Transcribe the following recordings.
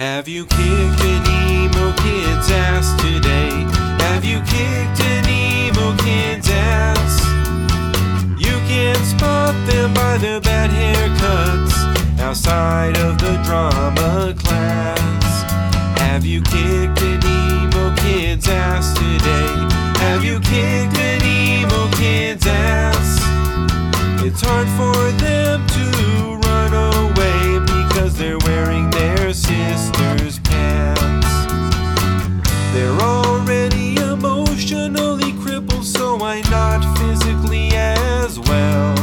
Have you kicked an emo kid's ass today? Have you kicked an emo kid's ass? You can spot them by their bad haircuts outside of the drama class. Have you kicked an emo kid's ass today? Have you kicked an emo kid's ass? It's hard for so why not physically as well?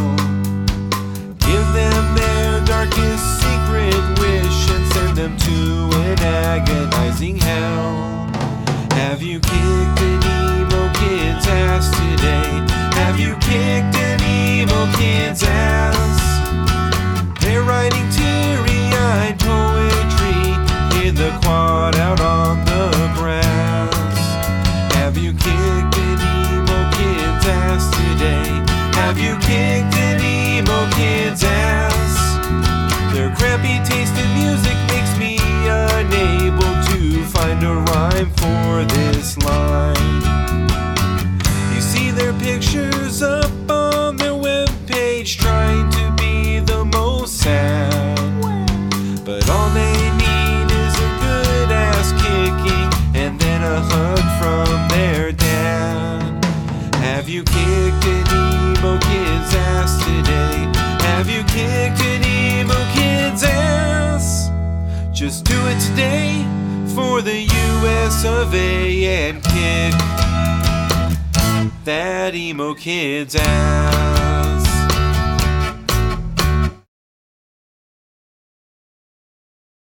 Give them their darkest secret wish and send them to an agonizing hell. Have you kicked Have you kicked an emo kid's ass? Their crappy taste in music makes me unable to find a rhyme for this line. You see their pictures up on their webpage trying to be the most sad. But all they need is a good ass kicking and then a hug from their dad. Have you kicked an emo kid's ass today? Have you kicked an emo kid's ass? Just do it today for the US of A and kick that emo kid's ass.